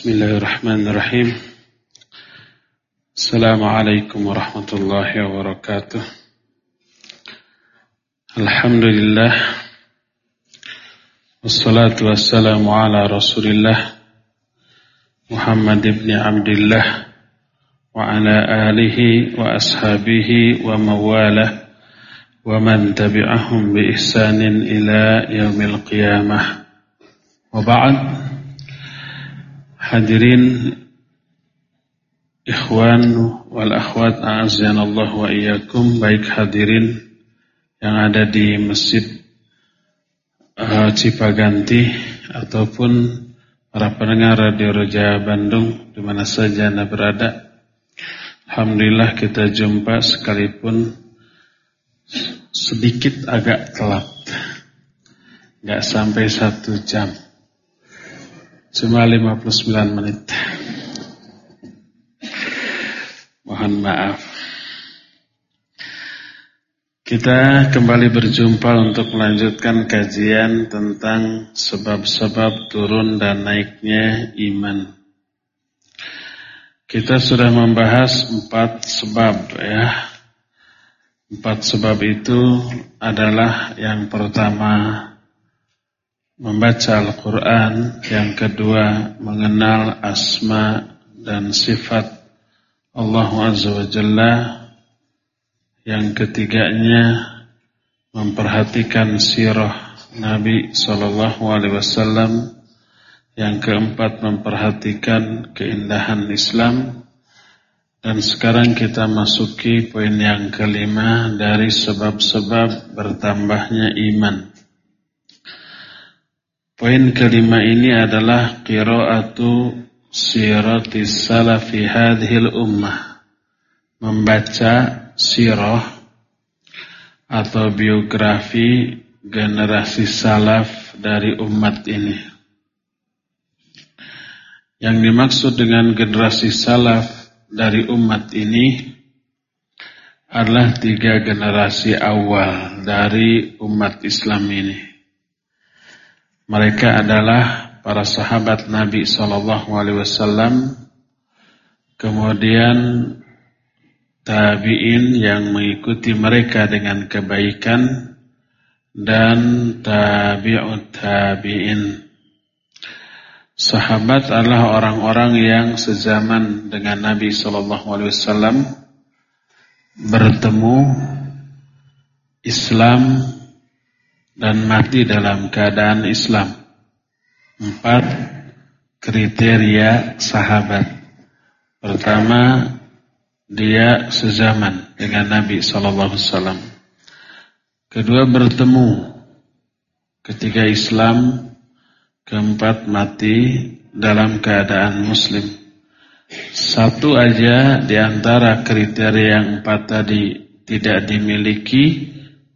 Bismillahirrahmanirrahim. Assalamualaikum warahmatullahi wabarakatuh. Alhamdulillah. Wassalatu wassalamu ala rasulillah Muhammad ibn Abdullah wa ala alihi wa ashabihi wa mawalah wa man tabi'ahum bi ihsanin ila yaumil qiyamah. Wa ba'd. Hadirin ikhwan wal akhwat a'azanallahu wa iyyakum baik hadirin yang ada di Masjid uh, Cipaganti ataupun para pendengar Radio Roja Bandung di mana saja Anda berada. Alhamdulillah kita jumpa sekalipun sedikit agak telat. Gak sampai satu jam. Cuma 59 menit. Mohon maaf. Kita kembali berjumpa untuk melanjutkan kajian tentang sebab-sebab turun dan naiknya iman. Kita sudah membahas empat sebab ya. Empat sebab itu adalah yang pertama membaca Al-Quran, yang kedua mengenal asma dan sifat Allah Azza wa Jalla, yang ketiganya memperhatikan sirah Nabi Sallallahu Alaihi Wasallam, yang keempat memperhatikan keindahan Islam, dan sekarang kita masuki poin yang kelima dari sebab-sebab bertambahnya iman. Poin kelima ini adalah qiraatu siratis salafi hadhil ummah. Membaca sirah atau biografi generasi salaf dari umat ini. Yang dimaksud dengan generasi salaf dari umat ini adalah tiga generasi awal dari umat Islam ini. Mereka adalah para sahabat Nabi Shallallahu Alaihi Wasallam, kemudian tabiin yang mengikuti mereka dengan kebaikan dan tabi'ut tabiin. Sahabat adalah orang-orang yang sezaman dengan Nabi Shallallahu Alaihi Wasallam bertemu Islam dan mati dalam keadaan Islam. Empat kriteria sahabat. Pertama, dia sezaman dengan Nabi Sallallahu Alaihi. Kedua, bertemu ketika Islam. Keempat, mati dalam keadaan Muslim. Satu aja di antara kriteria yang empat tadi tidak dimiliki,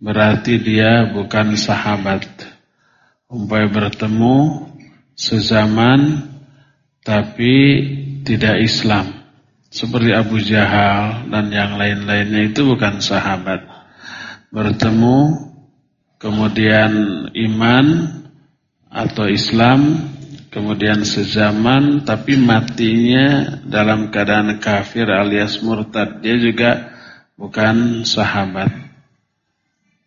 berarti dia bukan sahabat. Umpamanya bertemu sezaman tapi tidak Islam. Seperti Abu Jahal dan yang lain-lainnya itu bukan sahabat. Bertemu kemudian iman atau Islam kemudian sezaman tapi matinya dalam keadaan kafir alias murtad dia juga bukan sahabat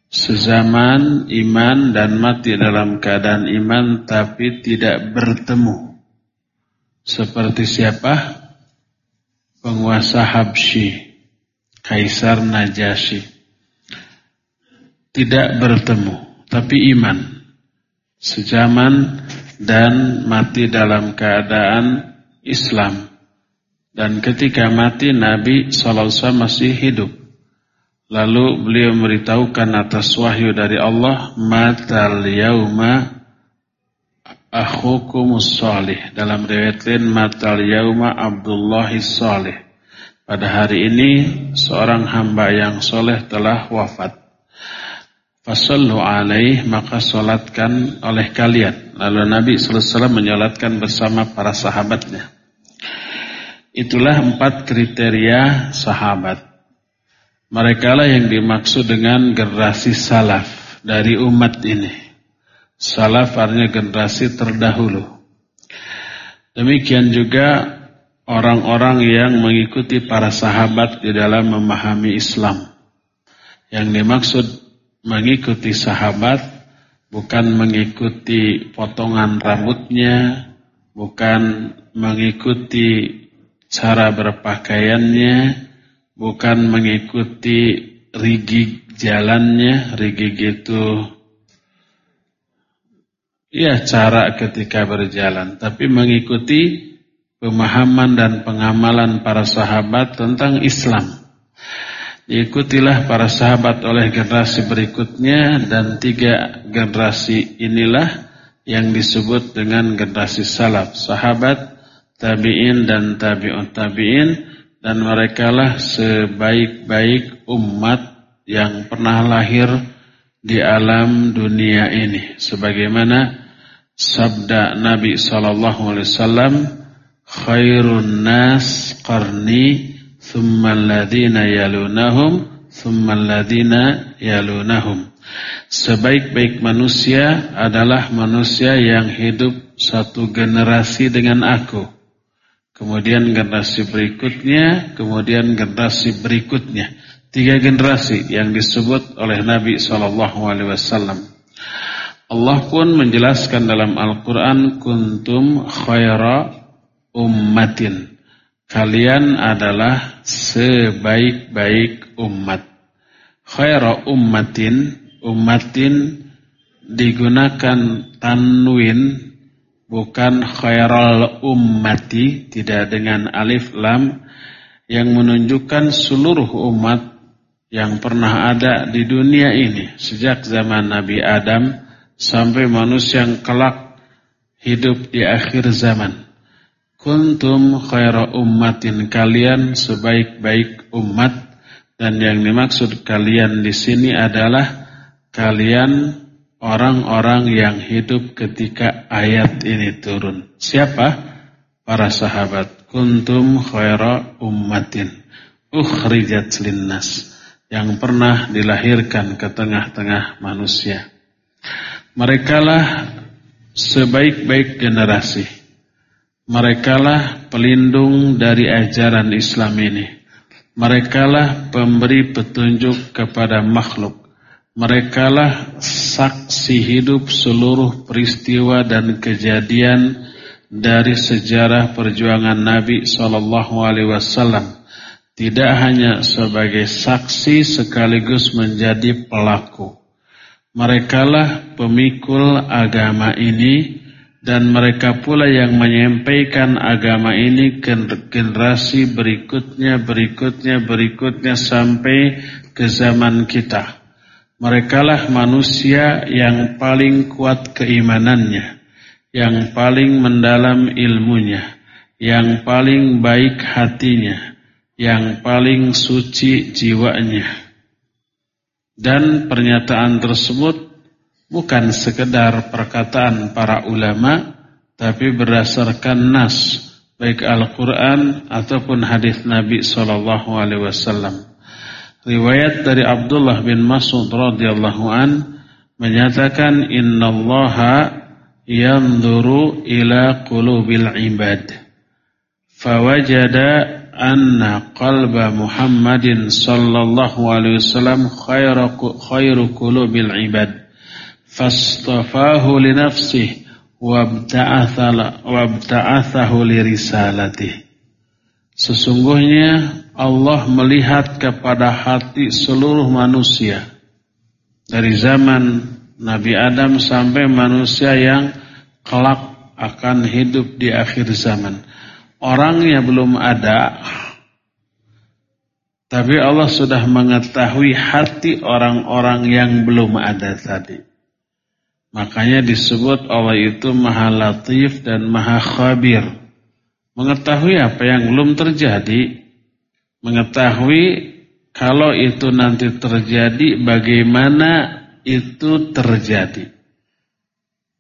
sezaman iman dan mati dalam keadaan iman tapi tidak bertemu. Seperti siapa? Penguasa Habsyi, Kaisar Najasyi. Tidak bertemu, tapi iman. Sejaman dan mati dalam keadaan Islam. Dan ketika mati Nabi SAW masih hidup. Lalu beliau memberitahukan atas wahyu dari Allah, "Matal yauma akhukumus salih." Dalam riwayat lain, "Matal yauma Abdullah salih." Pada hari ini seorang hamba yang soleh telah wafat. Fasallu alaih maka solatkan oleh kalian. Lalu Nabi SAW menyolatkan bersama para sahabatnya. Itulah empat kriteria sahabat. Mereka lah yang dimaksud dengan generasi salaf dari umat ini. Salaf artinya generasi terdahulu. Demikian juga orang-orang yang mengikuti para sahabat di dalam memahami Islam. Yang dimaksud mengikuti sahabat bukan mengikuti potongan rambutnya, bukan mengikuti cara berpakaiannya, bukan mengikuti rigid jalannya, rigid itu ya cara ketika berjalan, tapi mengikuti pemahaman dan pengamalan para sahabat tentang Islam. Ikutilah para sahabat oleh generasi berikutnya dan tiga generasi inilah yang disebut dengan generasi salaf. Sahabat, tabi'in dan tabi'un tabi'in dan merekalah sebaik-baik umat yang pernah lahir di alam dunia ini. Sebagaimana sabda Nabi sallallahu alaihi wasallam, khairun nas qarni thumma alladhina yalunahum thumma alladhina yalunahum sebaik-baik manusia adalah manusia yang hidup satu generasi dengan aku kemudian generasi berikutnya kemudian generasi berikutnya. Tiga generasi yang disebut oleh Nabi sallallahu alaihi wasallam. Allah pun menjelaskan dalam Al-Quran kuntum khaira ummatin. Kalian adalah sebaik-baik umat. Khaira ummatin, ummatin digunakan tanwin bukan khairal ummati, tidak dengan alif lam yang menunjukkan seluruh umat yang pernah ada di dunia ini sejak zaman Nabi Adam sampai manusia yang kelak hidup di akhir zaman. Kuntum khaira ummatin kalian sebaik-baik umat dan yang dimaksud kalian di sini adalah kalian orang-orang yang hidup ketika ayat ini turun. Siapa? Para sahabat. Kuntum khaira ummatin ukhrijat linnas yang pernah dilahirkan ke tengah-tengah manusia. Merekalah sebaik-baik generasi Merekalah pelindung dari ajaran Islam ini. Merekalah pemberi petunjuk kepada makhluk. Merekalah saksi hidup seluruh peristiwa dan kejadian dari sejarah perjuangan Nabi Sallallahu Alaihi Wasallam. Tidak hanya sebagai saksi sekaligus menjadi pelaku. Merekalah pemikul agama ini dan mereka pula yang menyampaikan agama ini ke generasi berikutnya, berikutnya, berikutnya sampai ke zaman kita. Merekalah manusia yang paling kuat keimanannya, yang paling mendalam ilmunya, yang paling baik hatinya, yang paling suci jiwanya. Dan pernyataan tersebut bukan sekedar perkataan para ulama tapi berdasarkan nas baik Al-Qur'an ataupun hadis Nabi sallallahu alaihi wasallam. Riwayat dari Abdullah bin Mas'ud radhiyallahu an menyatakan innallaha yanzuru ila qulubil ibad fawajada anna qalba Muhammadin sallallahu alaihi wasallam khairu khairu qulubil ibad fastafahu li nafsihi wabta'athahu li risalatih. Sesungguhnya Allah melihat kepada hati seluruh manusia dari zaman Nabi Adam sampai manusia yang kelak akan hidup di akhir zaman. Orangnya belum ada, tapi Allah sudah mengetahui hati orang-orang yang belum ada tadi. Makanya disebut Allah itu maha latif dan maha khabir. Mengetahui apa yang belum terjadi. Mengetahui kalau itu nanti terjadi bagaimana itu terjadi.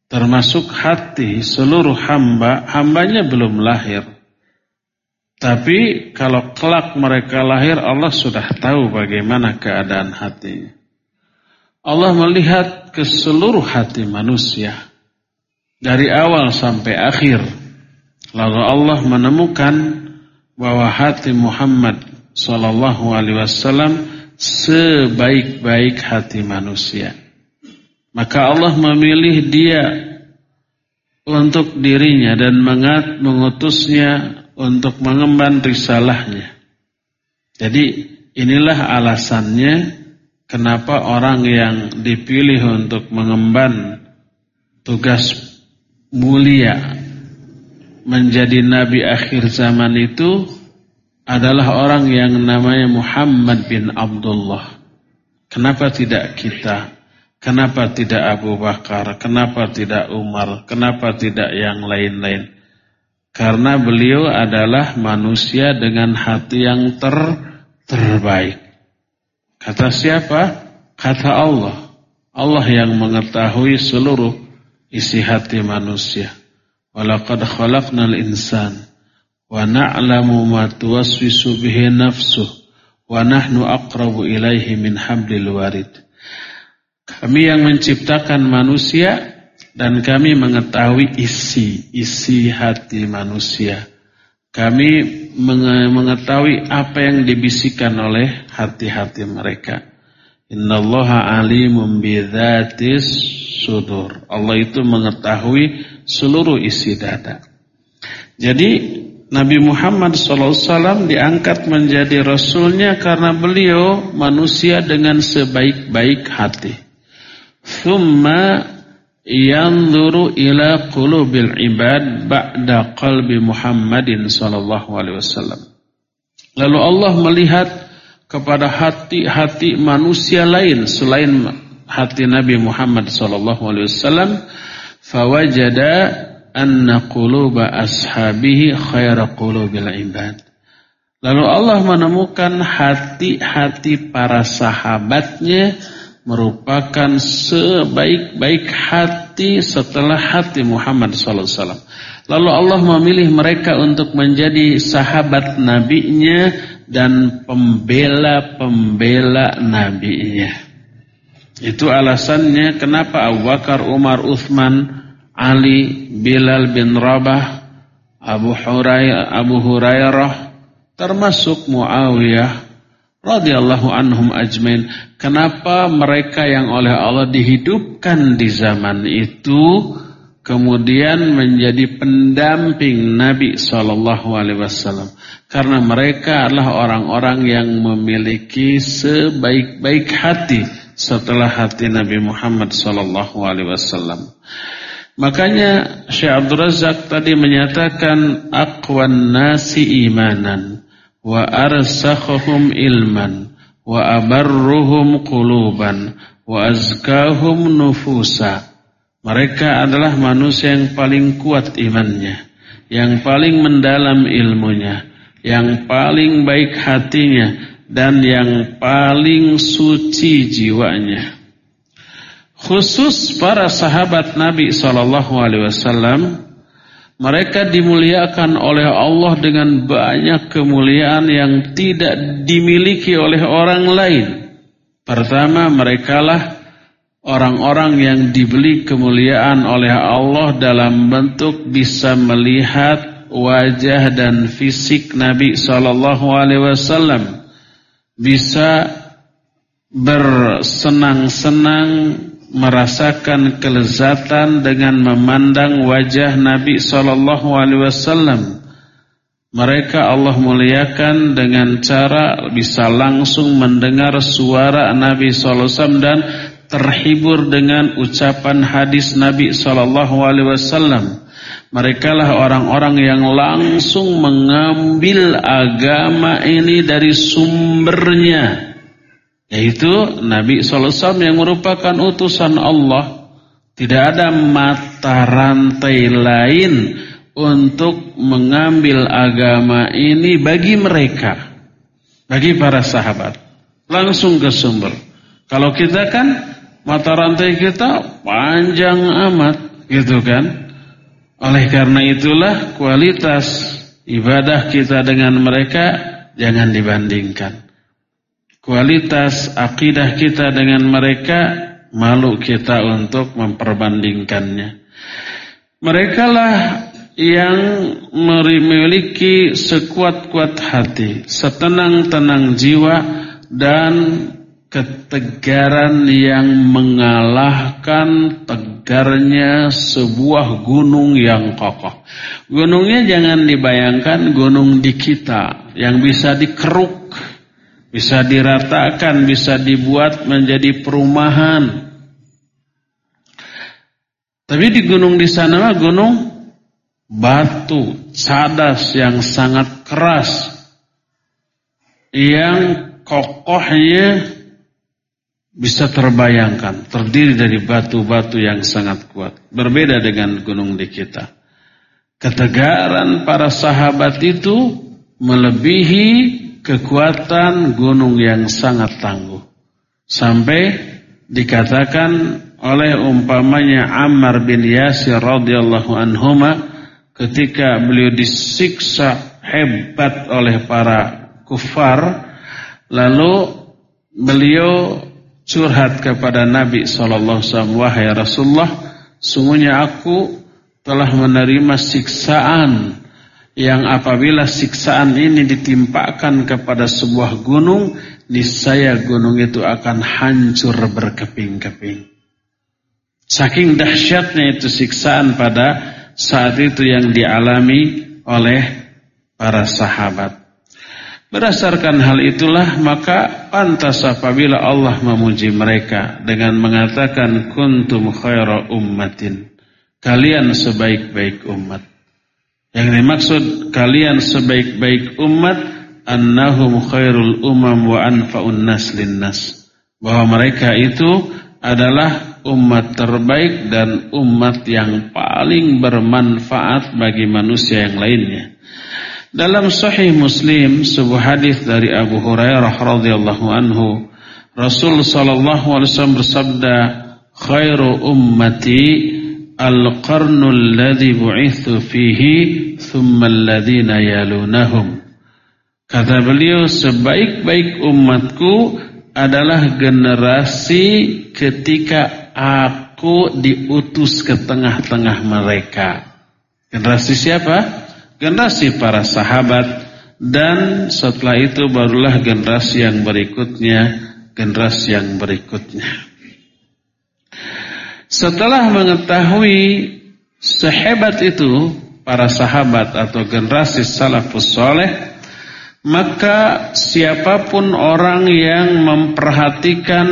Termasuk hati seluruh hamba, hambanya belum lahir. Tapi kalau kelak mereka lahir Allah sudah tahu bagaimana keadaan hatinya. Allah melihat ke seluruh hati manusia dari awal sampai akhir Lalu Allah menemukan bahwa hati Muhammad sallallahu alaihi wasallam sebaik-baik hati manusia. Maka Allah memilih dia untuk dirinya dan mengat mengutusnya untuk mengemban risalahnya. Jadi inilah alasannya kenapa orang yang dipilih untuk mengemban tugas mulia menjadi nabi akhir zaman itu adalah orang yang namanya Muhammad bin Abdullah. Kenapa tidak kita? Kenapa tidak Abu Bakar? Kenapa tidak Umar? Kenapa tidak yang lain-lain? Karena beliau adalah manusia dengan hati yang ter terbaik. Kata siapa? Kata Allah. Allah yang mengetahui seluruh isi hati manusia. Walaqad khalaqnal insan wa na'lamu ma tuwaswisu bihi nafsuh wa nahnu aqrabu ilaihi min hablil warid. Kami yang menciptakan manusia dan kami mengetahui isi isi hati manusia. Kami mengetahui apa yang dibisikkan oleh hati-hati mereka. Innallaha alimun bidzatis sudur. Allah itu mengetahui seluruh isi dada. Jadi Nabi Muhammad SAW diangkat menjadi Rasulnya karena beliau manusia dengan sebaik-baik hati. Thumma yanzuru ila qulubil ibad ba'da qalbi Muhammadin sallallahu. Lalu Allah melihat kepada hati-hati manusia lain selain hati Nabi Muhammad sallallahu alaihi wasallam fawajada anna quluba ashabihi khaira qulubil ibad. Lalu Allah menemukan hati-hati para sahabatnya merupakan sebaik-baik hati setelah hati Muhammad SAW. Lalu Allah memilih mereka untuk menjadi sahabat nabinya dan pembela-pembela nabinya. Itu alasannya kenapa Abu Bakar, Umar, Uthman, Ali, Bilal bin Rabah, Abu Hurairah, Abu Hurairah, termasuk Muawiyah radhiyallahu anhum ajmain. Kenapa mereka yang oleh Allah dihidupkan di zaman itu kemudian menjadi pendamping Nabi sallallahu alaihi wasallam? Karena mereka adalah orang-orang yang memiliki sebaik-baik hati setelah hati Nabi Muhammad sallallahu alaihi wasallam. Makanya Syekh Abdul Razak tadi menyatakan aqwan nasi imanan wa arsakhuhum ilman wa abarruhum quluban wa azkahum nufusa. Mereka adalah manusia yang paling kuat imannya, yang paling mendalam ilmunya, yang paling baik hatinya, dan yang paling suci jiwanya. Khusus para sahabat Nabi Shallallahu Alaihi Wasallam, mereka dimuliakan oleh Allah dengan banyak kemuliaan yang tidak dimiliki oleh orang lain. Pertama, merekalah orang-orang yang dibeli kemuliaan oleh Allah dalam bentuk bisa melihat wajah dan fisik Nabi Shallallahu Alaihi Wasallam bisa bersenang-senang merasakan kelezatan dengan memandang wajah Nabi Shallallahu Alaihi Wasallam. Mereka Allah muliakan dengan cara bisa langsung mendengar suara Nabi Sallallahu Alaihi Wasallam dan terhibur dengan ucapan hadis Nabi Sallallahu Alaihi Wasallam. Mereka lah orang-orang yang langsung mengambil agama ini dari sumbernya. Yaitu Nabi SAW yang merupakan utusan Allah. Tidak ada mata rantai lain untuk mengambil agama ini bagi mereka. Bagi para sahabat. Langsung ke sumber. Kalau kita kan mata rantai kita panjang amat gitu kan. Oleh karena itulah kualitas ibadah kita dengan mereka jangan dibandingkan. Kualitas akidah kita dengan mereka malu kita untuk memperbandingkannya. Mereka lah yang memiliki sekuat-kuat hati, setenang-tenang jiwa dan ketegaran yang mengalahkan tegarnya sebuah gunung yang kokoh. Gunungnya jangan dibayangkan gunung di kita yang bisa dikeruk, bisa diratakan, bisa dibuat menjadi perumahan. Tapi di gunung di sana gunung batu, cadas yang sangat keras yang kokohnya bisa terbayangkan terdiri dari batu-batu yang sangat kuat. Berbeda dengan gunung di kita. Ketegaran para sahabat itu melebihi kekuatan gunung yang sangat tangguh. Sampai dikatakan oleh umpamanya Ammar bin Yasir radhiyallahu anhuma ketika beliau disiksa hebat oleh para kufar lalu beliau curhat kepada Nabi sallallahu alaihi wasallam wahai Rasulullah sungguhnya aku telah menerima siksaan yang apabila siksaan ini ditimpakan kepada sebuah gunung niscaya gunung itu akan hancur berkeping-keping saking dahsyatnya itu siksaan pada saat itu yang dialami oleh para sahabat Berdasarkan hal itulah maka pantas apabila Allah memuji mereka dengan mengatakan kuntum khaira ummatin. Kalian sebaik-baik umat. Yang dimaksud kalian sebaik-baik umat annahum khairul umam wa anfa'un nas linnas. Bahwa mereka itu adalah umat terbaik dan umat yang paling bermanfaat bagi manusia yang lainnya. Dalam Sahih Muslim sebuah hadis dari Abu Hurairah radhiyallahu anhu, Rasul sallallahu alaihi wasallam bersabda, "Khairu ummati al-qarnu alladhi bu'ithu fihi thumma alladhina yalunahum." Kata beliau, sebaik-baik umatku adalah generasi ketika aku diutus ke tengah-tengah mereka. Generasi siapa? generasi para sahabat dan setelah itu barulah generasi yang berikutnya, generasi yang berikutnya. Setelah mengetahui sehebat itu para sahabat atau generasi salafus soleh, maka siapa pun orang yang memperhatikan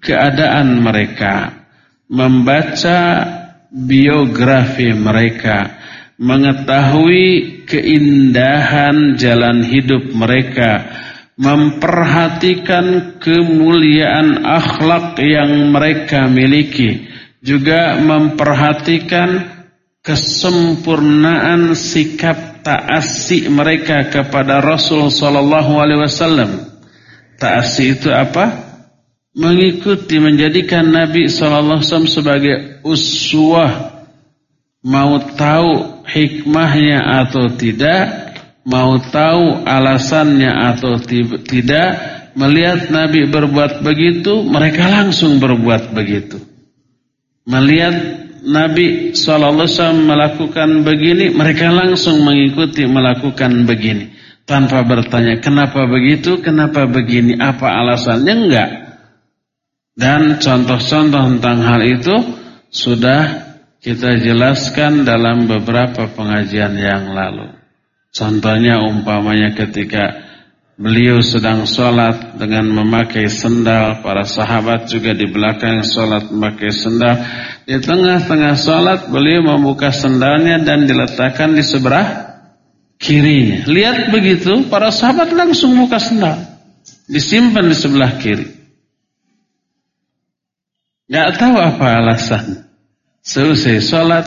keadaan mereka, membaca biografi mereka, mengetahui keindahan jalan hidup mereka, memperhatikan kemuliaan akhlak yang mereka miliki, juga memperhatikan kesempurnaan sikap taasi mereka kepada Rasul sallallahu alaihi wasallam. Taasi itu apa? Mengikuti menjadikan Nabi sallallahu alaihi wasallam sebagai uswah mau tahu hikmahnya atau tidak, mau tahu alasannya atau tidak, melihat Nabi berbuat begitu, mereka langsung berbuat begitu. Melihat Nabi SAW melakukan begini, mereka langsung mengikuti melakukan begini. Tanpa bertanya, kenapa begitu, kenapa begini, apa alasannya, enggak. Dan contoh-contoh tentang hal itu sudah kita jelaskan dalam beberapa pengajian yang lalu. Contohnya umpamanya ketika beliau sedang sholat dengan memakai sendal, para sahabat juga di belakang sholat memakai sendal. Di tengah-tengah sholat beliau membuka sendalnya dan diletakkan di sebelah kirinya. Lihat begitu, para sahabat langsung buka sendal. Disimpan di sebelah kiri. Gak tahu apa alasannya. Selesai sholat,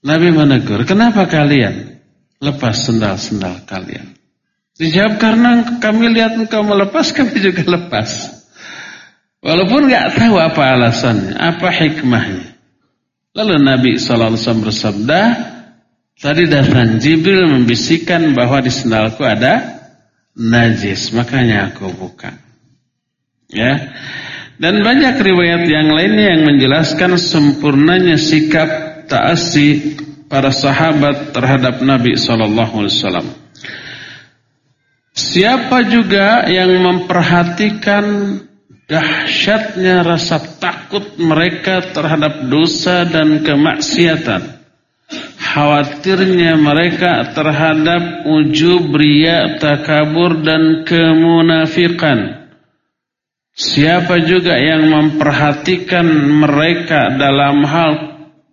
Nabi menegur, kenapa kalian lepas sendal-sendal kalian? Dijawab karena kami lihat engkau melepas, kami juga lepas. Walaupun nggak tahu apa alasannya, apa hikmahnya. Lalu Nabi SAW bersabda, tadi datang Jibril membisikkan bahwa di sendalku ada najis, makanya aku buka. Ya, dan banyak riwayat yang lainnya yang menjelaskan sempurnanya sikap taasi para sahabat terhadap Nabi sallallahu alaihi wasallam. Siapa juga yang memperhatikan dahsyatnya rasa takut mereka terhadap dosa dan kemaksiatan. Khawatirnya mereka terhadap ujub, ria, takabur dan kemunafikan. Siapa juga yang memperhatikan mereka dalam hal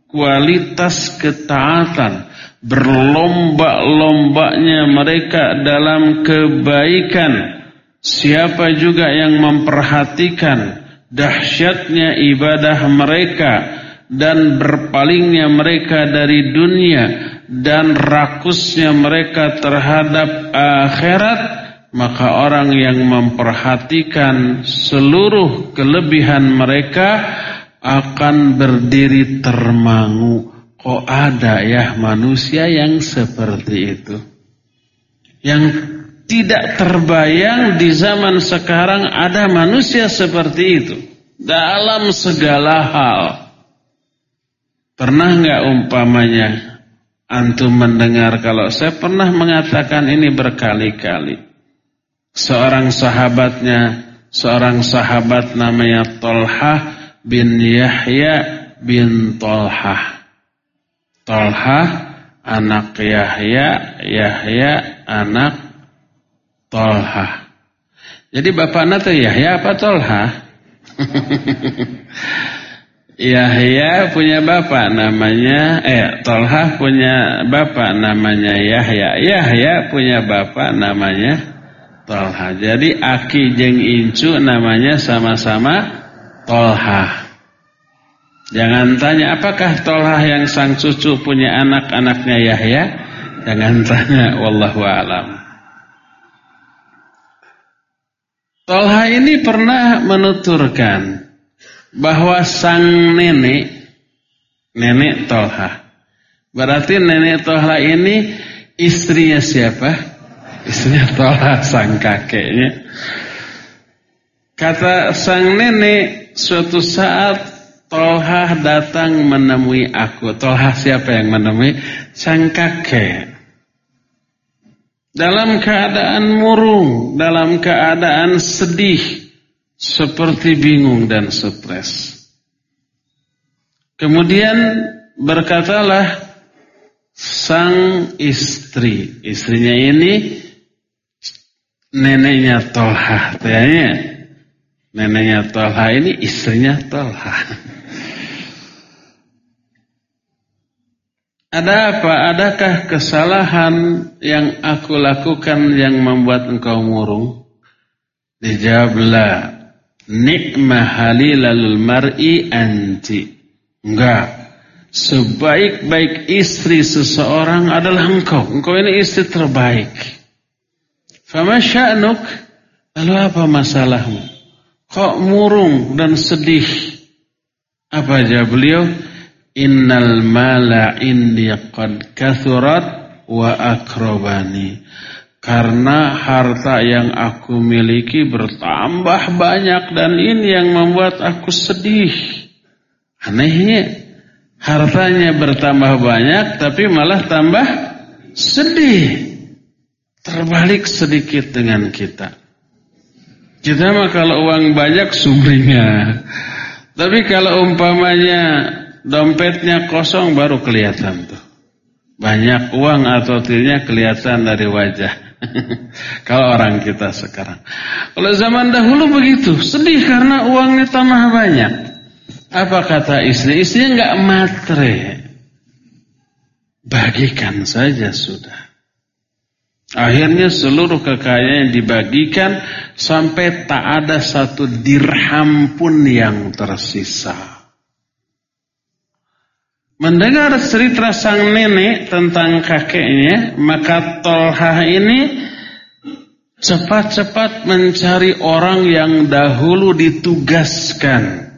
kualitas ketaatan berlomba-lombanya mereka dalam kebaikan. Siapa juga yang memperhatikan dahsyatnya ibadah mereka dan berpalingnya mereka dari dunia dan rakusnya mereka terhadap akhirat, maka orang yang memperhatikan seluruh kelebihan mereka akan berdiri termangu Kok ada ya manusia yang seperti itu? Yang tidak terbayang di zaman sekarang ada manusia seperti itu. Dalam segala hal. Pernah nggak umpamanya antum mendengar kalau saya pernah mengatakan ini berkali-kali. Seorang sahabatnya, seorang sahabat namanya Tolhah bin Yahya bin Tolhah. Tolha anak Yahya, Yahya anak Tolha. Jadi bapaknya tuh Yahya apa Tolha? Yahya punya bapak namanya eh Tolha punya bapak namanya Yahya. Yahya punya bapak namanya Tolha. Jadi Aki jeng Incu namanya sama-sama Tolha. Jangan tanya apakah Tolha yang sang cucu punya anak-anaknya Yahya? Jangan tanya, wallahu alam. Tolha ini pernah menuturkan bahwa sang nenek, nenek Tolha. Berarti nenek Tolha ini istrinya siapa? Istrinya Tolha, sang kakeknya. Kata sang nenek, suatu saat Tolha datang menemui aku. Tolha siapa yang menemui? Sang kakek. Dalam keadaan murung, dalam keadaan sedih, seperti bingung dan stres. Kemudian berkatalah sang istri, istrinya ini neneknya Tolha, tanya. Neneknya Tolha ini istrinya Tolha. Ada apa? Adakah kesalahan yang aku lakukan yang membuat engkau murung? Dijawablah, nikmah halilalul mar'i anti. Enggak. Sebaik-baik istri seseorang adalah engkau. Engkau ini istri terbaik. Fama sya'nuk? Lalu apa masalahmu? Kok murung dan sedih? Apa jawab beliau? Innal mala indi qad kathurat wa akrobani. Karena harta yang aku miliki bertambah banyak dan ini yang membuat aku sedih. Anehnya hartanya bertambah banyak tapi malah tambah sedih. Terbalik sedikit dengan kita. Kita mah kalau uang banyak sumringah. Tapi kalau umpamanya dompetnya kosong baru kelihatan tuh. Banyak uang atau tidaknya kelihatan dari wajah. Kalau orang kita sekarang. Kalau zaman dahulu begitu, sedih karena uangnya tambah banyak. Apa kata istri? Istrinya nggak matre. Bagikan saja sudah. Akhirnya seluruh kekayaan dibagikan sampai tak ada satu dirham pun yang tersisa. Mendengar cerita sang nenek tentang kakeknya, maka Tolha ini cepat-cepat mencari orang yang dahulu ditugaskan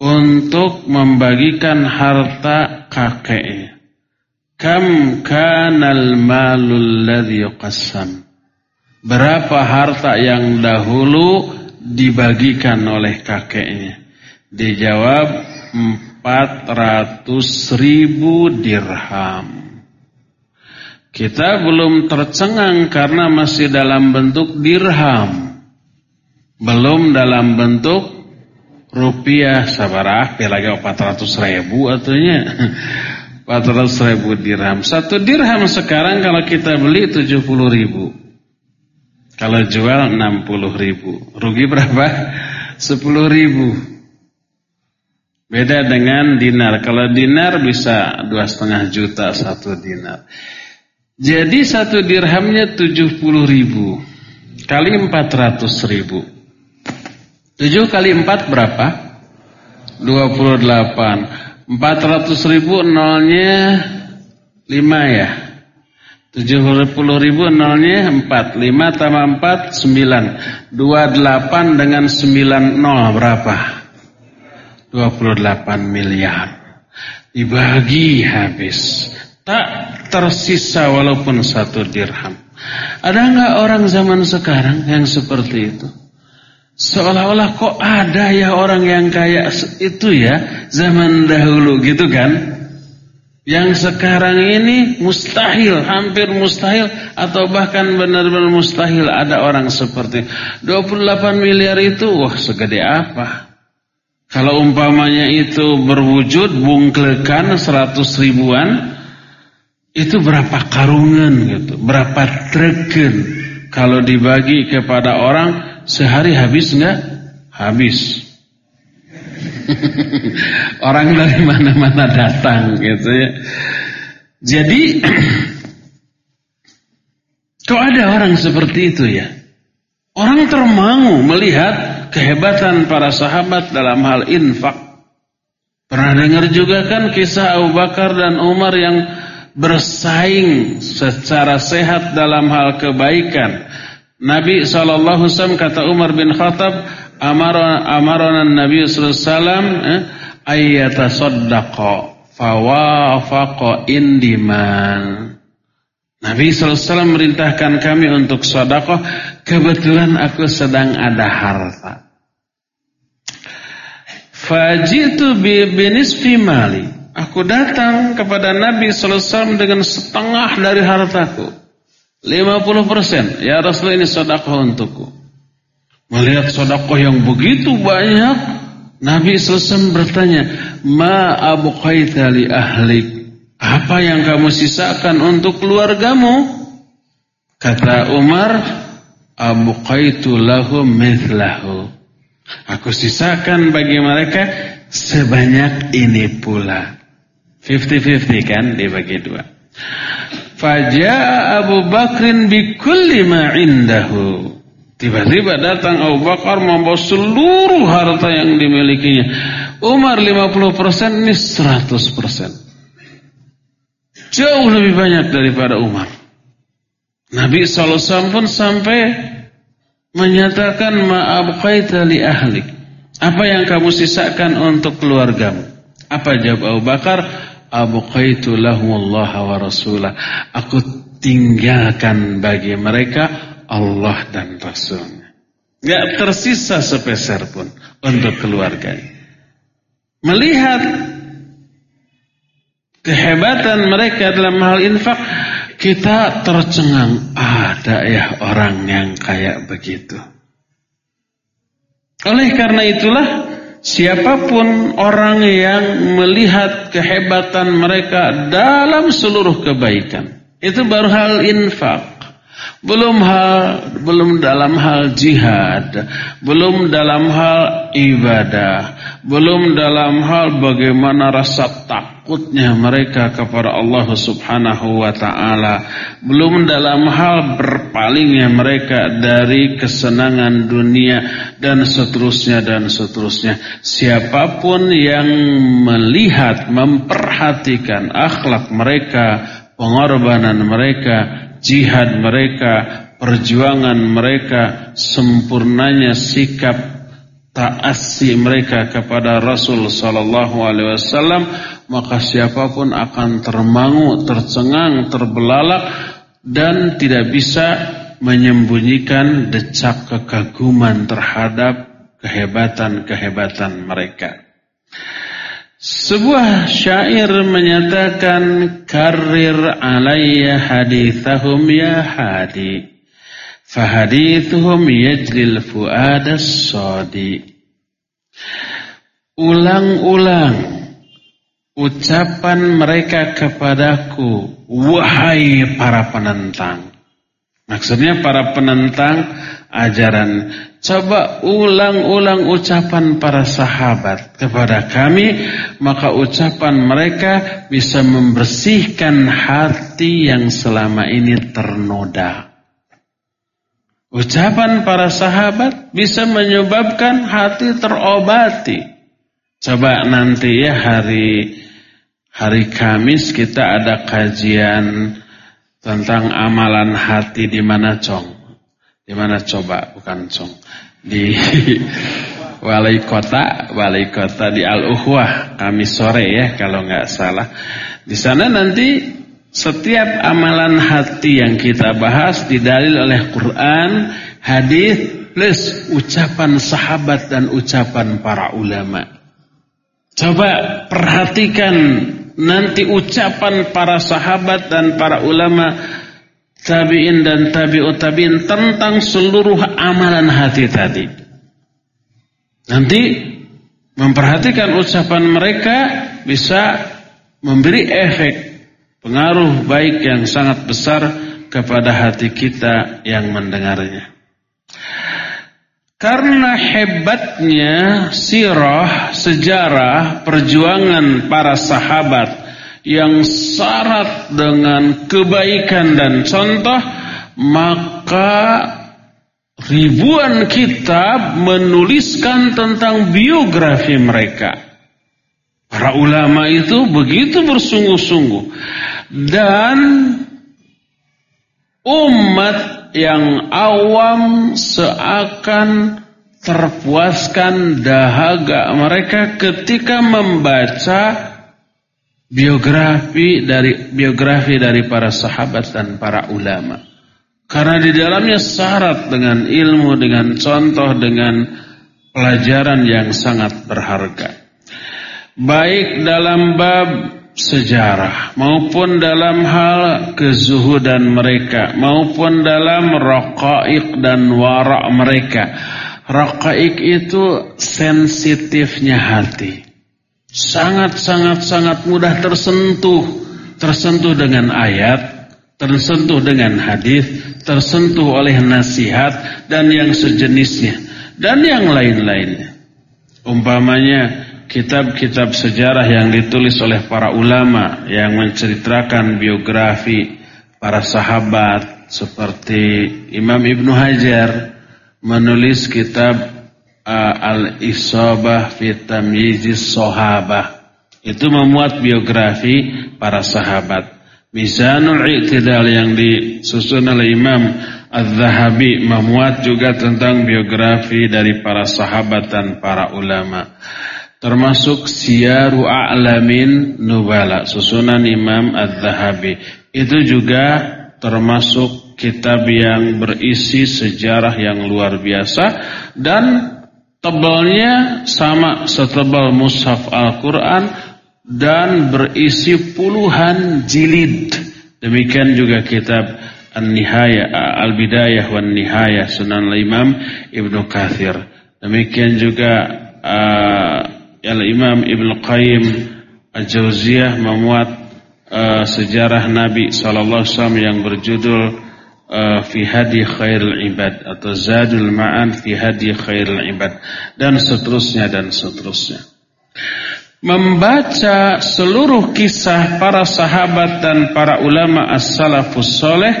untuk membagikan harta kakeknya. Kam kanal malul ladhi qassam. Berapa harta yang dahulu dibagikan oleh kakeknya? Dijawab 400 ribu dirham. Kita belum tercengang karena masih dalam bentuk dirham. Belum dalam bentuk rupiah. Sabarah, lagi 400 ribu atunya. 400 ribu dirham. Satu dirham sekarang kalau kita beli 70 ribu. Kalau jual 60 ribu. Rugi berapa? 10 ribu. Beda dengan dinar. Kalau dinar bisa dua setengah juta satu dinar. Jadi satu dirhamnya 70 ribu kali 400 ribu. 7 kali 4 berapa? 28. 400 ribu nolnya 5 ya. 70 ribu nolnya 4. 5 tambah 4 9. 28 dengan 9 nol berapa? 28 miliar. Dibagi habis. Tak tersisa walaupun satu dirham. Ada nggak orang zaman sekarang yang seperti itu? Seolah-olah kok ada ya orang yang kayak itu ya zaman dahulu gitu kan? Yang sekarang ini mustahil, hampir mustahil atau bahkan benar-benar mustahil ada orang seperti 28 miliar itu wah segede apa? Kalau umpamanya itu berwujud bungklekan 100 ribuan itu berapa karungan gitu, berapa treken kalau dibagi kepada orang sehari habis enggak? Habis. orang dari mana-mana datang gitu ya. Jadi kok ada orang seperti itu ya? Orang termangu melihat kehebatan para sahabat dalam hal infak. Pernah dengar juga kan kisah Abu Bakar dan Umar yang bersaing secara sehat dalam hal kebaikan. Nabi SAW kata Umar bin Khattab, amaran Nabi SAW eh, ayata sodako fawafako indiman. Nabi SAW merintahkan kami untuk sodakoh. Kebetulan aku sedang ada harta. Fajitu bi binisfi mali. Aku datang kepada Nabi SAW dengan setengah dari hartaku. 50%. Ya Rasulullah ini sodakoh untukku. Melihat sodakoh yang begitu banyak. Nabi SAW bertanya. Ma abu li ahlik. Apa yang kamu sisakan untuk keluargamu? Kata Umar. Abu lahu mithlahu. Aku sisakan bagi mereka sebanyak ini pula. 50-50 kan dibagi dua. Faja'a Abu Bakrin bi kulli ma indahu. Tiba-tiba datang Abu Bakar membawa seluruh harta yang dimilikinya. Umar 50% ini 100%. Jauh lebih banyak daripada Umar. Nabi SAW pun sampai menyatakan ma'abqaita li ahlik. Apa yang kamu sisakan untuk keluargamu? Apa jawab Abu Bakar? Abqaitu Allah wa rasulah. Aku tinggalkan bagi mereka Allah dan Rasulnya. Gak tersisa sepeser pun untuk keluarganya. Melihat kehebatan mereka dalam hal infak, kita tercengang. Ada ya orang yang kayak begitu. Oleh karena itulah Siapa pun orang yang melihat kehebatan mereka dalam seluruh kebaikan, itu baru hal infak. Belum hal belum dalam hal jihad, belum dalam hal ibadah, belum dalam hal bagaimana rasa takutnya mereka kepada Allah Subhanahu wa taala, belum dalam hal berpalingnya mereka dari kesenangan dunia dan seterusnya dan seterusnya. Siapa pun yang melihat, memperhatikan akhlak mereka, pengorbanan mereka, jihad mereka, perjuangan mereka, sempurnanya sikap taasi mereka kepada Rasul sallallahu alaihi wasallam, maka siapa pun akan termangu, tercengang, terbelalak dan tidak bisa menyembunyikan decak kekaguman terhadap kehebatan-kehebatan mereka. Sebuah syair menyatakan karir alayya hadithahum ya hadi fahadithuhum yajlil fuadas sadi Ulang-ulang ucapan mereka kepadaku, wahai para penentang. Maksudnya para penentang ajaran. Coba ulang-ulang ucapan para sahabat kepada kami, maka ucapan mereka bisa membersihkan hati yang selama ini ternoda. Ucapan para sahabat bisa menyebabkan hati terobati. Coba nanti ya hari hari Kamis kita ada kajian tentang amalan hati di mana cong? Di mana coba bukan cong? Di Walai Kota, Walai Kota di Al Uhwah Kamis sore ya kalau nggak salah. Di sana nanti setiap amalan hati yang kita bahas didalil oleh Quran, hadis plus ucapan sahabat dan ucapan para ulama. Coba perhatikan nanti ucapan para sahabat dan para ulama tabi'in dan tabi'ut tabi'in tentang seluruh amalan hati tadi. Nanti memperhatikan ucapan mereka bisa memberi efek pengaruh baik yang sangat besar kepada hati kita yang mendengarnya. Karena hebatnya sirah, sejarah, perjuangan para sahabat yang syarat dengan kebaikan dan contoh, maka ribuan kitab menuliskan tentang biografi mereka. Para ulama itu begitu bersungguh-sungguh dan umat yang awam seakan terpuaskan dahaga mereka ketika membaca biografi dari biografi dari para sahabat dan para ulama. Karena di dalamnya syarat dengan ilmu, dengan contoh, dengan pelajaran yang sangat berharga. Baik dalam bab sejarah maupun dalam hal kezuhudan mereka maupun dalam raqaik dan warak mereka. Raqaik itu sensitifnya hati. Sangat sangat sangat mudah tersentuh. Tersentuh dengan ayat tersentuh dengan hadis tersentuh oleh nasihat dan yang sejenisnya dan yang lain-lainnya. Umpamanya kitab-kitab sejarah yang ditulis oleh para ulama yang menceritakan biografi para sahabat seperti Imam Ibnu Hajar menulis kitab uh, Al-Isabah fi Tamyizis Sahabah itu memuat biografi para sahabat. Mizanul I'tidal yang disusun oleh Imam Az-Zahabi memuat juga tentang biografi dari para sahabat dan para ulama termasuk Siyaru A'lamin Nubala susunan Imam Az-Zahabi. Itu juga termasuk kitab yang berisi sejarah yang luar biasa dan tebalnya sama setebal mushaf Al-Qur'an dan berisi puluhan jilid. Demikian juga kitab An-Nihaya Al-Bidayah wan Nihaya Sunan Imam Ibnu Katsir. Demikian juga uh, Al-Imam Ibn Qayyim Al-Jauziyah memuat uh, sejarah Nabi SAW yang berjudul uh, Fi Hadi Khairul Ibad atau Zadul Ma'an Fi Hadi Khairul Ibad dan seterusnya dan seterusnya. Membaca seluruh kisah para sahabat dan para ulama as-salafus soleh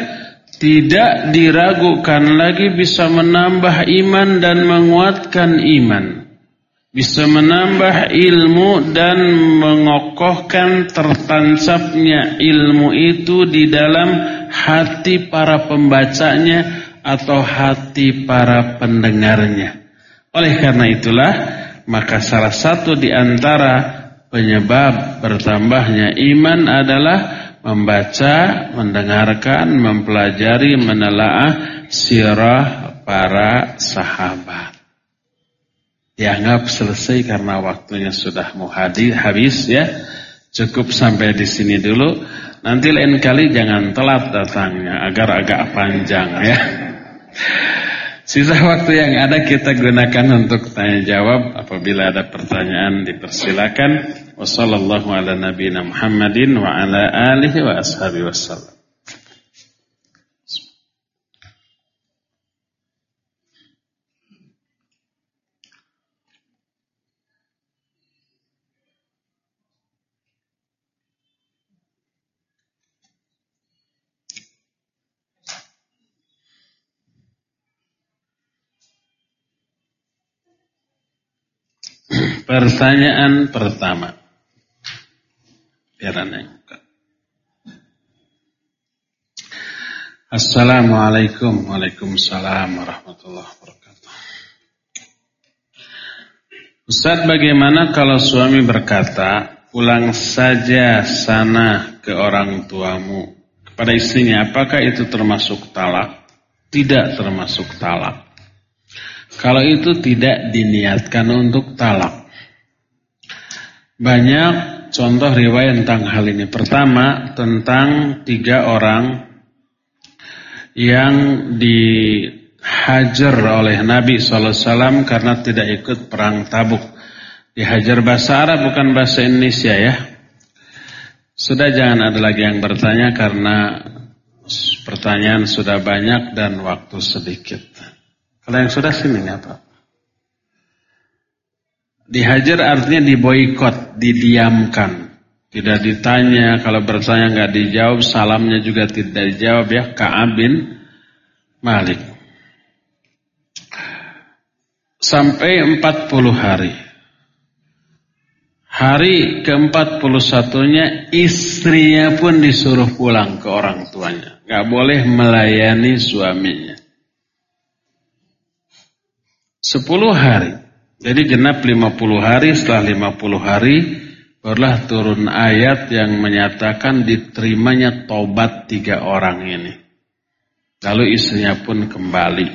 tidak diragukan lagi bisa menambah iman dan menguatkan iman bisa menambah ilmu dan mengokohkan tertancapnya ilmu itu di dalam hati para pembacanya atau hati para pendengarnya. Oleh karena itulah, maka salah satu di antara penyebab bertambahnya iman adalah membaca, mendengarkan, mempelajari, menelaah sirah para sahabat. Dianggap selesai karena waktunya sudah mau habis ya. Cukup sampai di sini dulu. Nanti lain kali jangan telat datangnya agar agak panjang ya. Sisa waktu yang ada kita gunakan untuk tanya jawab. Apabila ada pertanyaan dipersilakan. Wassalamualaikum warahmatullahi Muhammadin Pertanyaan pertama. Biar Assalamualaikum Waalaikumsalam warahmatullahi wabarakatuh. Ustaz bagaimana kalau suami berkata pulang saja sana ke orang tuamu kepada istrinya apakah itu termasuk talak? Tidak termasuk talak. Kalau itu tidak diniatkan untuk talak. Banyak contoh riwayat tentang hal ini. Pertama, tentang tiga orang yang dihajar oleh Nabi SAW karena tidak ikut perang tabuk. Dihajar bahasa Arab bukan bahasa Indonesia ya. Sudah jangan ada lagi yang bertanya karena pertanyaan sudah banyak dan waktu sedikit. Kalau yang sudah sini apa? Dihajar artinya diboikot, didiamkan. Tidak ditanya, kalau bertanya nggak dijawab, salamnya juga tidak dijawab ya. Ka'ab bin Malik. Sampai 40 hari. Hari ke-41-nya istrinya pun disuruh pulang ke orang tuanya. Gak boleh melayani suaminya. 10 hari. Jadi genap 50 hari, setelah 50 hari barulah turun ayat yang menyatakan diterimanya tobat tiga orang ini. Lalu istrinya pun kembali.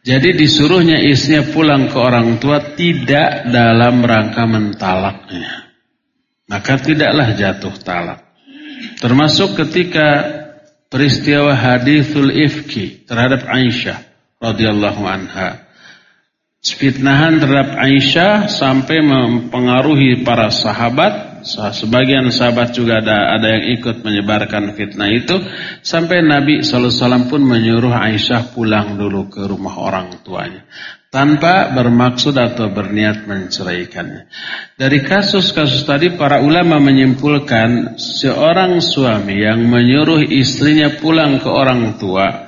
Jadi disuruhnya istrinya pulang ke orang tua tidak dalam rangka mentalaknya. Maka tidaklah jatuh talak. Termasuk ketika peristiwa hadithul ifki terhadap Aisyah radhiyallahu anha fitnahan terhadap Aisyah sampai mempengaruhi para sahabat. Sebagian sahabat juga ada ada yang ikut menyebarkan fitnah itu sampai Nabi SAW pun menyuruh Aisyah pulang dulu ke rumah orang tuanya tanpa bermaksud atau berniat menceraikannya. Dari kasus-kasus tadi para ulama menyimpulkan seorang suami yang menyuruh istrinya pulang ke orang tua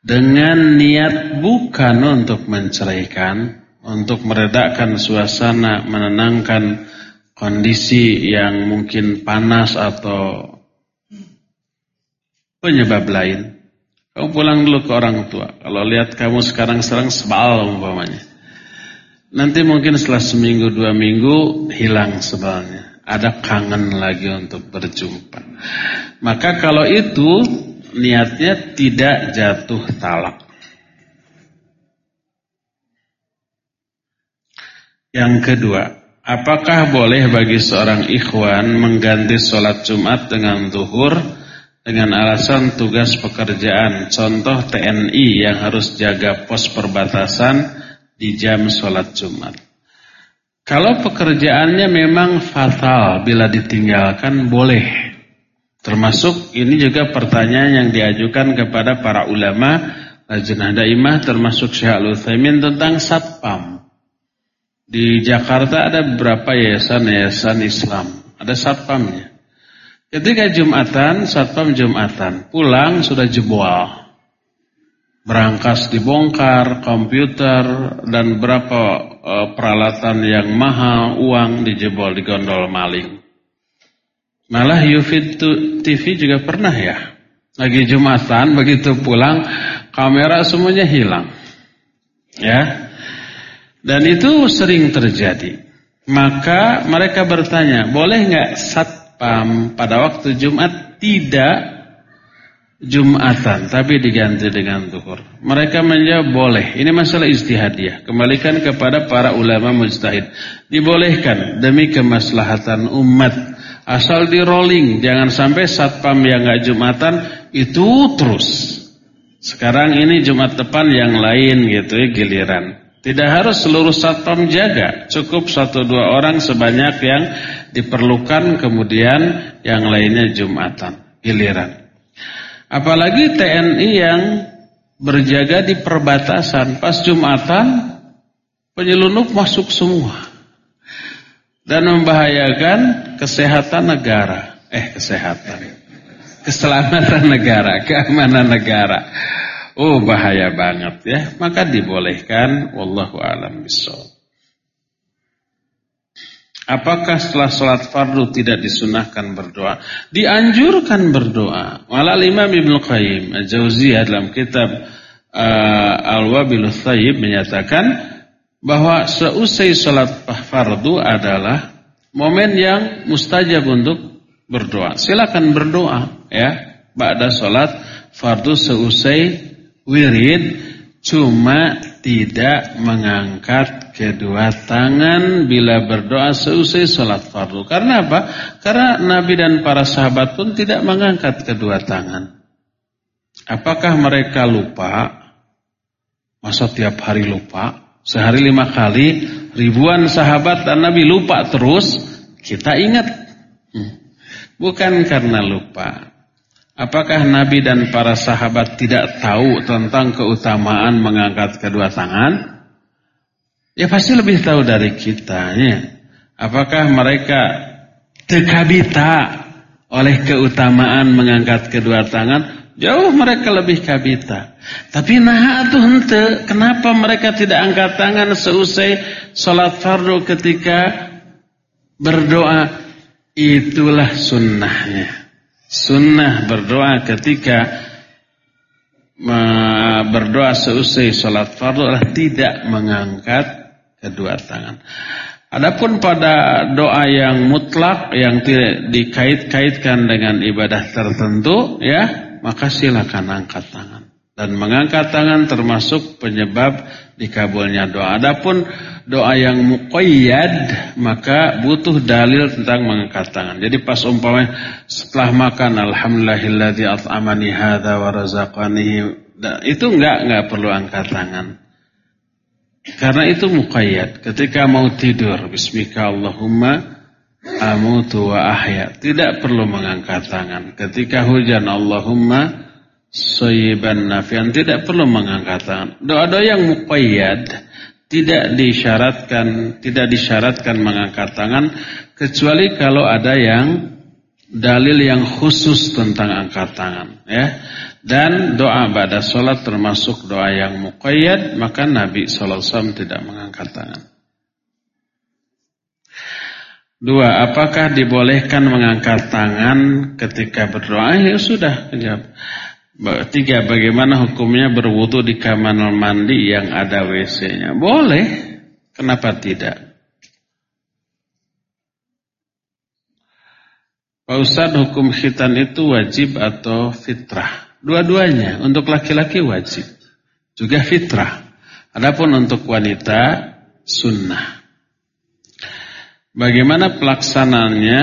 dengan niat bukan untuk menceraikan, untuk meredakan suasana, menenangkan kondisi yang mungkin panas atau penyebab lain. Kamu pulang dulu ke orang tua. Kalau lihat kamu sekarang-serang sebal umpamanya. Nanti mungkin setelah seminggu dua minggu hilang sebalnya. Ada kangen lagi untuk berjumpa. Maka kalau itu niatnya tidak jatuh talak. Yang kedua, apakah boleh bagi seorang ikhwan mengganti sholat Jumat dengan zuhur dengan alasan tugas pekerjaan? Contoh TNI yang harus jaga pos perbatasan di jam sholat Jumat. Kalau pekerjaannya memang fatal bila ditinggalkan boleh. Termasuk ini juga pertanyaan yang diajukan kepada para ulama Lajnah Daimah termasuk Syekh Al-Utsaimin tentang satpam. Di Jakarta ada beberapa yayasan-yayasan Islam, ada satpamnya. Ketika Jumatan, satpam Jumatan, pulang sudah jebol. Berangkas dibongkar, komputer dan berapa e, peralatan yang mahal, uang dijebol, digondol maling. Malah Yufid TV juga pernah ya. Lagi Jumatan begitu pulang kamera semuanya hilang. Ya. Dan itu sering terjadi. Maka mereka bertanya, boleh nggak satpam pada waktu Jumat tidak Jumatan, tapi diganti dengan zuhur. Mereka menjawab boleh. Ini masalah istihadiah. Kembalikan kepada para ulama mujtahid. Dibolehkan demi kemaslahatan umat. Asal di rolling, jangan sampai satpam yang nggak Jumatan itu terus. Sekarang ini Jumat depan yang lain gitu ya giliran. Tidak harus seluruh satpam jaga, cukup satu dua orang sebanyak yang diperlukan kemudian yang lainnya Jumatan, giliran. Apalagi TNI yang berjaga di perbatasan. Pas Jumatan, penyelundup masuk semua. Dan membahayakan kesehatan negara. Eh, kesehatan. Keselamatan negara, keamanan negara. Oh, bahaya banget ya. Maka dibolehkan. Wallahu alam bisawab. Apakah setelah sholat fardu tidak disunahkan berdoa? Dianjurkan berdoa. Malah Imam Ibn Qayyim Al-Jauziyah dalam kitab uh, Al-Wabil Thayyib menyatakan bahwa seusai sholat fardu adalah momen yang mustajab untuk berdoa. Silakan berdoa ya. Ba'da sholat fardu seusai wirid cuma tidak mengangkat kedua tangan bila berdoa seusai sholat fardu. Karena apa? Karena Nabi dan para sahabat pun tidak mengangkat kedua tangan. Apakah mereka lupa? Masa tiap hari lupa? Sehari lima kali, ribuan sahabat dan Nabi lupa terus, kita ingat. Hmm. Bukan karena lupa. Apakah Nabi dan para sahabat tidak tahu tentang keutamaan mengangkat kedua tangan? Ya pasti lebih tahu dari kita. Ya. Apakah mereka tekabita oleh keutamaan mengangkat kedua tangan? Jauh mereka lebih kabita. Tapi nah itu hente. Kenapa mereka tidak angkat tangan seusai sholat fardu ketika berdoa? Itulah sunnahnya. Sunnah berdoa ketika berdoa seusai sholat fardu adalah tidak mengangkat kedua tangan. Adapun pada doa yang mutlak yang tidak dikait-kaitkan dengan ibadah tertentu ya, maka silakan angkat tangan. Dan mengangkat tangan termasuk penyebab dikabulnya doa. Adapun doa yang muqayyad maka butuh dalil tentang mengangkat tangan. Jadi pas umpamanya setelah makan alhamdulillahilladzi at'amani hadza wa razaqani itu enggak enggak perlu angkat tangan. Karena itu muqayyad. Ketika mau tidur bismika Allahumma amutu wa ahya tidak perlu mengangkat tangan. Ketika hujan Allahumma sayyiban nafian tidak perlu mengangkat tangan. Doa-doa yang muqayyad tidak disyaratkan tidak disyaratkan mengangkat tangan kecuali kalau ada yang dalil yang khusus tentang angkat tangan ya dan doa pada sholat termasuk doa yang muqayyad maka Nabi SAW tidak mengangkat tangan dua apakah dibolehkan mengangkat tangan ketika berdoa ya sudah jawab Tiga, bagaimana hukumnya berwudu di kamar mandi yang ada WC-nya? Boleh, kenapa tidak? Pak Ustadz, hukum khitan itu wajib atau fitrah? Dua-duanya, untuk laki-laki wajib. Juga fitrah. Adapun untuk wanita, sunnah. Bagaimana pelaksananya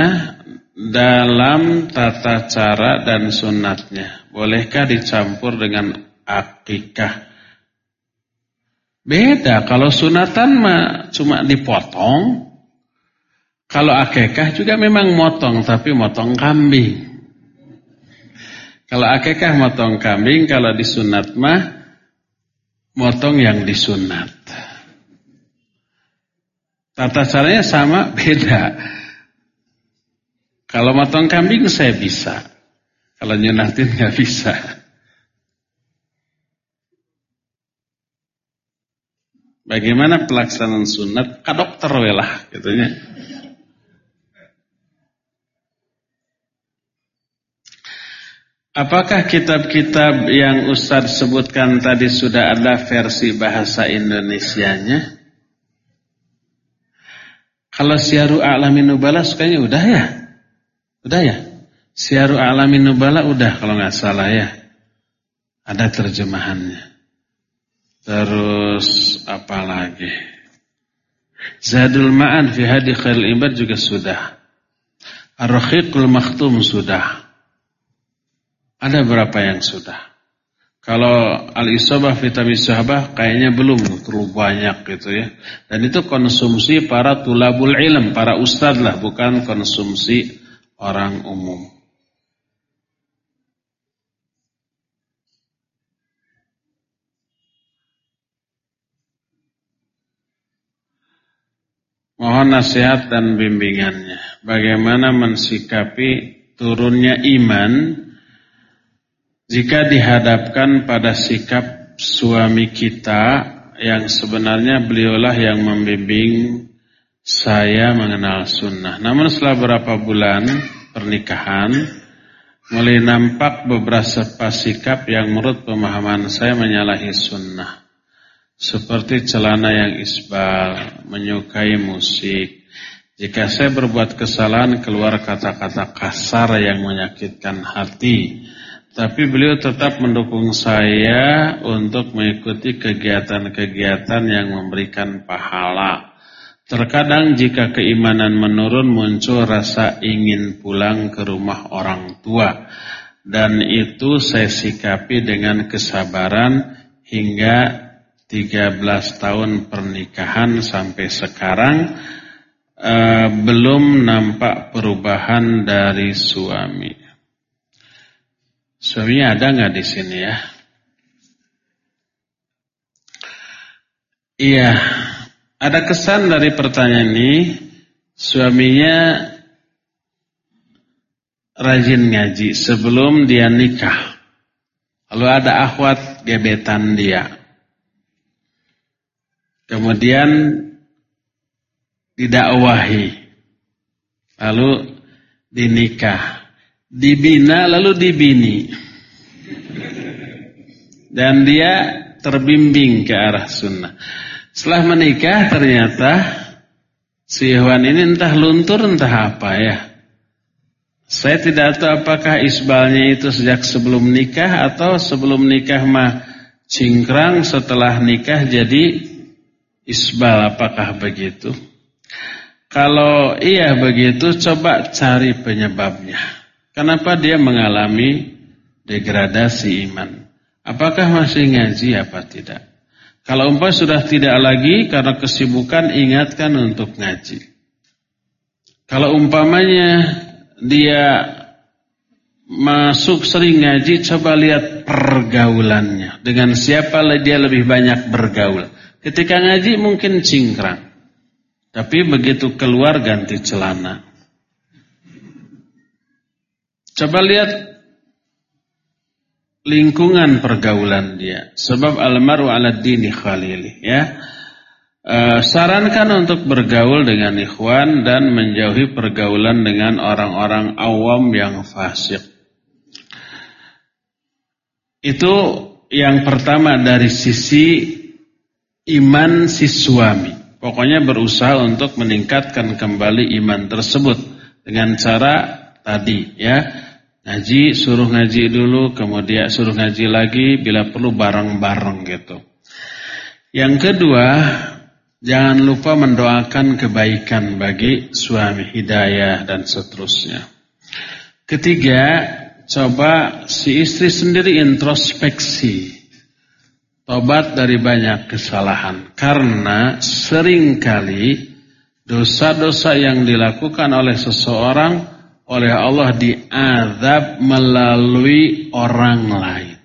dalam tata cara dan sunatnya? Bolehkah dicampur dengan akikah? Beda, kalau sunatan mah cuma dipotong. Kalau akikah juga memang motong, tapi motong kambing. Kalau akikah motong kambing, kalau disunat mah motong yang disunat. Tata caranya sama, beda. Kalau motong kambing saya bisa. Kalau nyunatin nggak bisa. Bagaimana pelaksanaan sunat? Ka dokter welah katanya. Apakah kitab-kitab yang Ustadz sebutkan tadi sudah ada versi bahasa Indonesianya? Kalau Syaru A'lamin Nubala sukanya udah ya? Udah ya? Syiaru Alamin Nubala udah kalau nggak salah ya. Ada terjemahannya. Terus apa lagi? Zadul Ma'an fi hadi khairul ibad juga sudah. Ar-Rahiqul Makhtum sudah. Ada berapa yang sudah? Kalau Al-Isabah Vitamin Sahabah kayaknya belum terlalu banyak gitu ya. Dan itu konsumsi para tulabul ilm, para ustadz lah, bukan konsumsi orang umum. Mohon nasihat dan bimbingannya. Bagaimana mensikapi turunnya iman jika dihadapkan pada sikap suami kita yang sebenarnya beliaulah yang membimbing saya mengenal sunnah. Namun setelah beberapa bulan pernikahan, mulai nampak beberapa sikap yang menurut pemahaman saya menyalahi sunnah. Seperti celana yang isbal, menyukai musik. Jika saya berbuat kesalahan keluar kata-kata kasar yang menyakitkan hati. Tapi beliau tetap mendukung saya untuk mengikuti kegiatan-kegiatan yang memberikan pahala. Terkadang jika keimanan menurun muncul rasa ingin pulang ke rumah orang tua. Dan itu saya sikapi dengan kesabaran hingga 13 tahun pernikahan sampai sekarang uh, belum nampak perubahan dari suami. Suami ada nggak di sini ya? Iya, ada kesan dari pertanyaan ini suaminya rajin ngaji sebelum dia nikah. Lalu ada akhwat gebetan dia. Kemudian didakwahi. Lalu dinikah. Dibina lalu dibini. Dan dia terbimbing ke arah sunnah. Setelah menikah ternyata si hewan ini entah luntur entah apa ya. Saya tidak tahu apakah isbalnya itu sejak sebelum nikah atau sebelum nikah mah cingkrang setelah nikah jadi isbal apakah begitu? Kalau iya begitu coba cari penyebabnya. Kenapa dia mengalami degradasi iman? Apakah masih ngaji apa tidak? Kalau umpah sudah tidak lagi karena kesibukan ingatkan untuk ngaji. Kalau umpamanya dia masuk sering ngaji coba lihat pergaulannya. Dengan siapa dia lebih banyak bergaul. Ketika ngaji mungkin cingkrang. Tapi begitu keluar ganti celana. Coba lihat lingkungan pergaulan dia. Sebab almaru ala dini khalili. Ya. E, sarankan untuk bergaul dengan ikhwan dan menjauhi pergaulan dengan orang-orang awam yang fasik. Itu yang pertama dari sisi iman si suami. Pokoknya berusaha untuk meningkatkan kembali iman tersebut dengan cara tadi ya. Ngaji, suruh ngaji dulu, kemudian suruh ngaji lagi bila perlu bareng-bareng gitu. Yang kedua, jangan lupa mendoakan kebaikan bagi suami hidayah dan seterusnya. Ketiga, coba si istri sendiri introspeksi tobat dari banyak kesalahan. Karena sering kali dosa-dosa yang dilakukan oleh seseorang oleh Allah diazab melalui orang lain.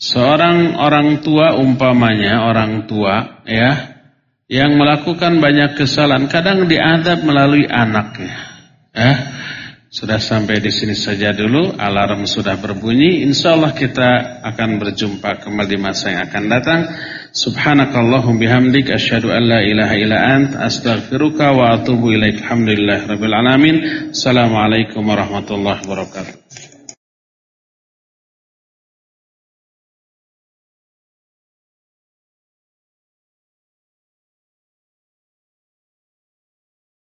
Seorang orang tua umpamanya orang tua ya yang melakukan banyak kesalahan kadang diazab melalui anaknya. Ya. Sudah sampai di sini saja dulu, alarm sudah berbunyi. Insya Allah kita akan berjumpa kembali di masa yang akan datang. Subhanakallahum bihamdik asyhadu an la ilaha illa ant astaghfiruka wa atubu ilaik. Alhamdulillah rabbil alamin. Assalamualaikum warahmatullahi wabarakatuh.